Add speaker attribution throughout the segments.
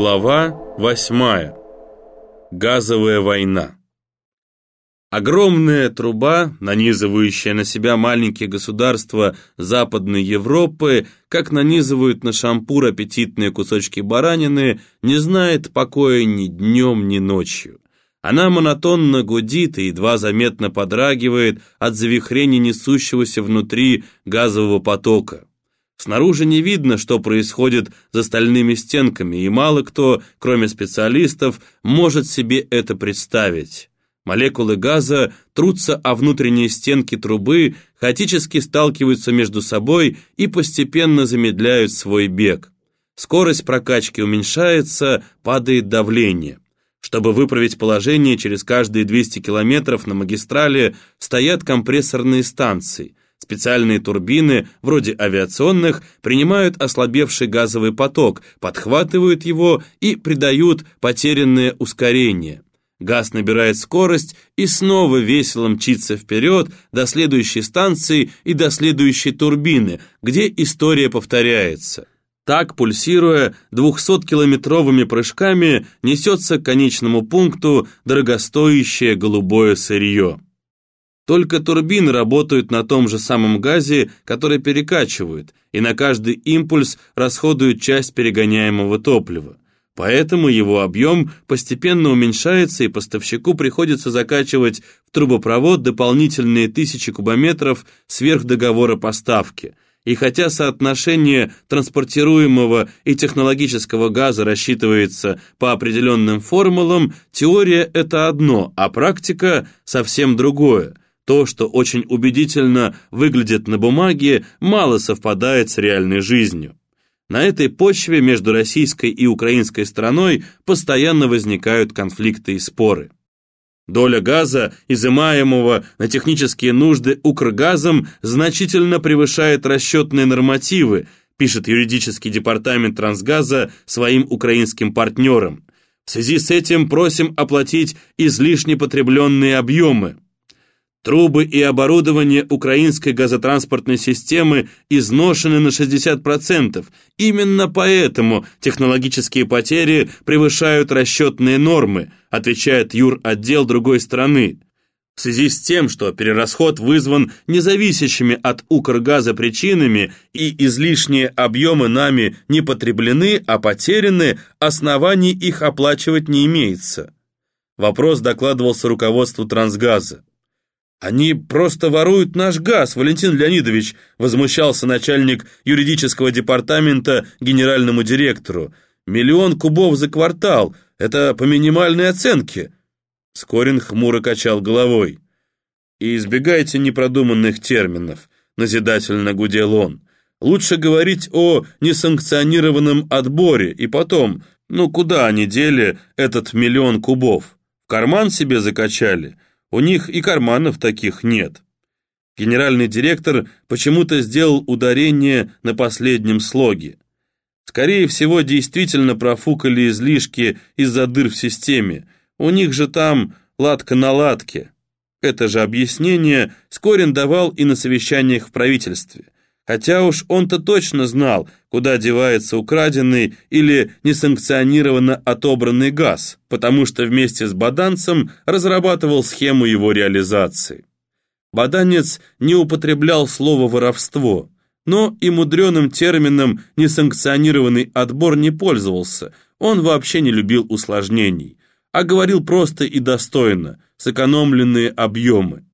Speaker 1: Глава 8. Газовая война. Огромная труба, нанизывающая на себя маленькие государства Западной Европы, как нанизывают на шампур аппетитные кусочки баранины, не знает покоя ни днем, ни ночью. Она монотонно гудит и едва заметно подрагивает от завихрений несущегося внутри газового потока. Снаружи не видно, что происходит за стальными стенками, и мало кто, кроме специалистов, может себе это представить. Молекулы газа трутся о внутренние стенки трубы, хаотически сталкиваются между собой и постепенно замедляют свой бег. Скорость прокачки уменьшается, падает давление. Чтобы выправить положение, через каждые 200 километров на магистрали стоят компрессорные станции. Специальные турбины, вроде авиационных, принимают ослабевший газовый поток, подхватывают его и придают потерянное ускорение. Газ набирает скорость и снова весело мчится вперед до следующей станции и до следующей турбины, где история повторяется. Так, пульсируя 200-километровыми прыжками, несется к конечному пункту дорогостоящее голубое сырье. Только турбины работают на том же самом газе, который перекачивают, и на каждый импульс расходуют часть перегоняемого топлива. Поэтому его объем постепенно уменьшается, и поставщику приходится закачивать в трубопровод дополнительные тысячи кубометров сверх договора поставки. И хотя соотношение транспортируемого и технологического газа рассчитывается по определенным формулам, теория – это одно, а практика – совсем другое – то, что очень убедительно выглядит на бумаге, мало совпадает с реальной жизнью. На этой почве между российской и украинской стороной постоянно возникают конфликты и споры. Доля газа, изымаемого на технические нужды Укргазом, значительно превышает расчетные нормативы, пишет юридический департамент Трансгаза своим украинским партнерам. В связи с этим просим оплатить излишне потребленные объемы. Трубы и оборудование украинской газотранспортной системы изношены на 60%. Именно поэтому технологические потери превышают расчетные нормы, отвечает юр-отдел другой страны. В связи с тем, что перерасход вызван независящими от Укргаза причинами и излишние объемы нами не потреблены, а потеряны, оснований их оплачивать не имеется. Вопрос докладывался руководству Трансгаза. «Они просто воруют наш газ, Валентин Леонидович», возмущался начальник юридического департамента генеральному директору. «Миллион кубов за квартал, это по минимальной оценке». Скорин хмуро качал головой. «И избегайте непродуманных терминов», назидательно гудел он. «Лучше говорить о несанкционированном отборе, и потом, ну куда они дели этот миллион кубов? В карман себе закачали?» У них и карманов таких нет. Генеральный директор почему-то сделал ударение на последнем слоге. Скорее всего, действительно профукали излишки из-за дыр в системе. У них же там ладка на ладке. Это же объяснение Скорин давал и на совещаниях в правительстве – Хотя уж он-то точно знал, куда девается украденный или несанкционированно отобранный газ, потому что вместе с Баданцем разрабатывал схему его реализации. Баданец не употреблял слово «воровство», но и мудреным термином «несанкционированный отбор» не пользовался, он вообще не любил усложнений, а говорил просто и достойно, сэкономленные объемы.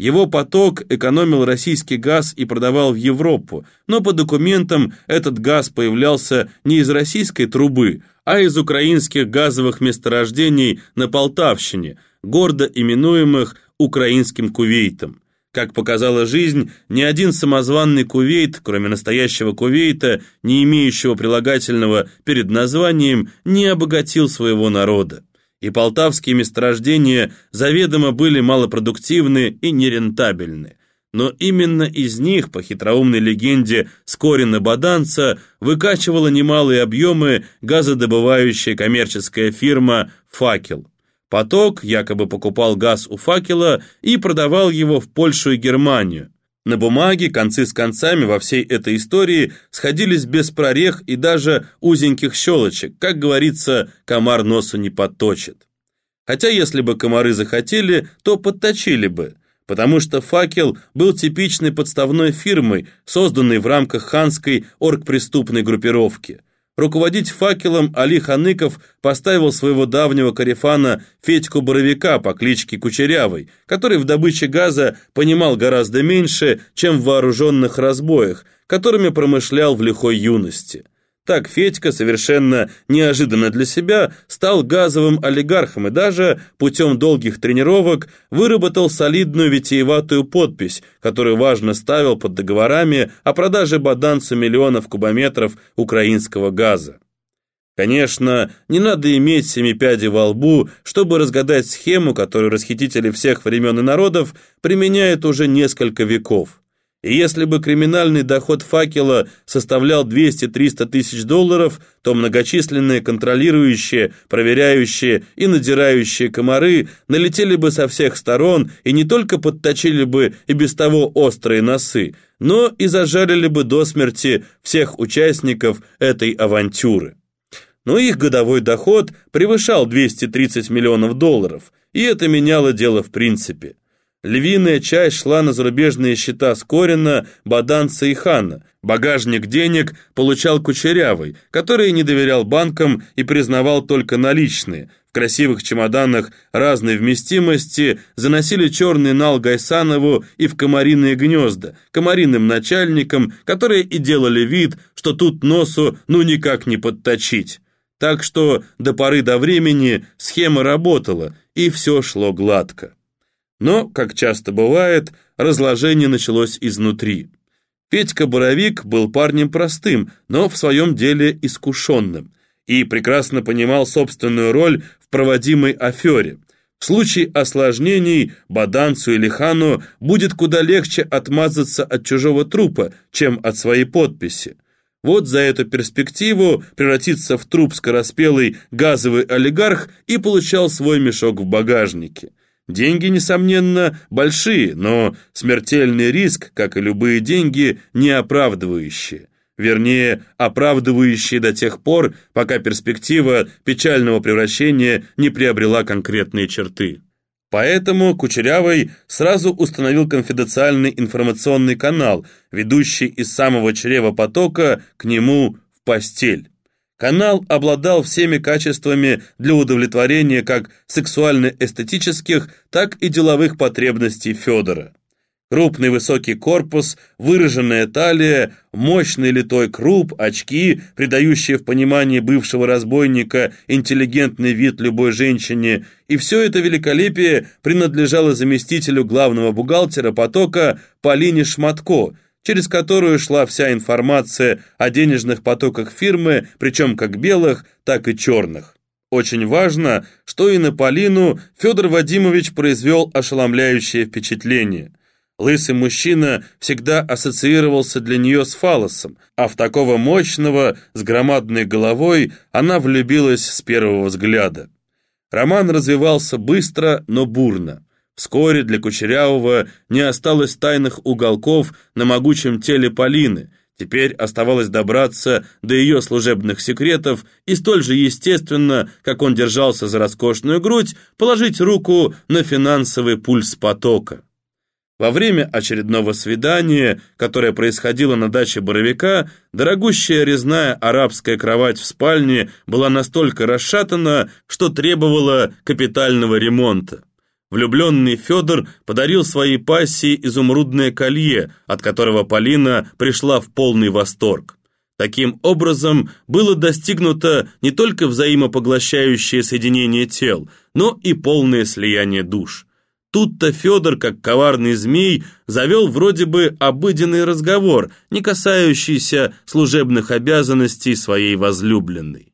Speaker 1: Его поток экономил российский газ и продавал в Европу, но по документам этот газ появлялся не из российской трубы, а из украинских газовых месторождений на Полтавщине, гордо именуемых украинским Кувейтом. Как показала жизнь, ни один самозванный Кувейт, кроме настоящего Кувейта, не имеющего прилагательного перед названием, не обогатил своего народа и полтавские месторождения заведомо были малопродуктивны и нерентабельны. Но именно из них, по хитроумной легенде Скорина Баданца, выкачивала немалые объемы газодобывающая коммерческая фирма «Факел». Поток якобы покупал газ у «Факела» и продавал его в Польшу и Германию. На бумаге концы с концами во всей этой истории сходились без прорех и даже узеньких щелочек, как говорится, комар носу не подточит. Хотя если бы комары захотели, то подточили бы, потому что «Факел» был типичной подставной фирмой, созданной в рамках ханской оргпреступной группировки – Руководить факелом Али Ханыков поставил своего давнего карифана Федьку Боровика по кличке Кучерявый, который в добыче газа понимал гораздо меньше, чем в вооруженных разбоях, которыми промышлял в лихой юности. Так Федька совершенно неожиданно для себя стал газовым олигархом и даже путем долгих тренировок выработал солидную витиеватую подпись, которую важно ставил под договорами о продаже баданцу миллионов кубометров украинского газа. Конечно, не надо иметь семи пядей во лбу, чтобы разгадать схему, которую расхитители всех времен и народов применяют уже несколько веков. И если бы криминальный доход факела составлял 200-300 тысяч долларов, то многочисленные контролирующие, проверяющие и надирающие комары налетели бы со всех сторон и не только подточили бы и без того острые носы, но и зажарили бы до смерти всех участников этой авантюры. Но их годовой доход превышал 230 миллионов долларов, и это меняло дело в принципе. Львиная часть шла на зарубежные счета Скорина, Баданца и Хана. Багажник денег получал Кучерявый, который не доверял банкам и признавал только наличные. В красивых чемоданах разной вместимости заносили черный нал Гайсанову и в комариные гнезда, комариным начальникам, которые и делали вид, что тут носу ну никак не подточить. Так что до поры до времени схема работала, и все шло гладко. Но, как часто бывает, разложение началось изнутри. Петька Боровик был парнем простым, но в своем деле искушенным, и прекрасно понимал собственную роль в проводимой афере. В случае осложнений Баданцу или Хану будет куда легче отмазаться от чужого трупа, чем от своей подписи. Вот за эту перспективу превратиться в труп скороспелый газовый олигарх и получал свой мешок в багажнике. Деньги, несомненно, большие, но смертельный риск, как и любые деньги, не оправдывающие. Вернее, оправдывающие до тех пор, пока перспектива печального превращения не приобрела конкретные черты. Поэтому Кучерявый сразу установил конфиденциальный информационный канал, ведущий из самого чрева потока к нему в постель. Канал обладал всеми качествами для удовлетворения как сексуально-эстетических, так и деловых потребностей Федора. Крупный высокий корпус, выраженная талия, мощный литой круп, очки, придающие в понимании бывшего разбойника интеллигентный вид любой женщине, и все это великолепие принадлежало заместителю главного бухгалтера потока Полине Шматко – через которую шла вся информация о денежных потоках фирмы, причем как белых, так и черных. Очень важно, что и на Полину Федор Вадимович произвел ошеломляющее впечатление. Лысый мужчина всегда ассоциировался для нее с фалосом, а в такого мощного, с громадной головой, она влюбилась с первого взгляда. Роман развивался быстро, но бурно. Вскоре для Кучерявого не осталось тайных уголков на могучем теле Полины. Теперь оставалось добраться до ее служебных секретов и столь же естественно, как он держался за роскошную грудь, положить руку на финансовый пульс потока. Во время очередного свидания, которое происходило на даче Боровика, дорогущая резная арабская кровать в спальне была настолько расшатана, что требовала капитального ремонта. Влюбленный Федор подарил своей пассии изумрудное колье, от которого Полина пришла в полный восторг. Таким образом, было достигнуто не только взаимопоглощающее соединение тел, но и полное слияние душ. Тут-то Федор, как коварный змей, завел вроде бы обыденный разговор, не касающийся служебных обязанностей своей возлюбленной.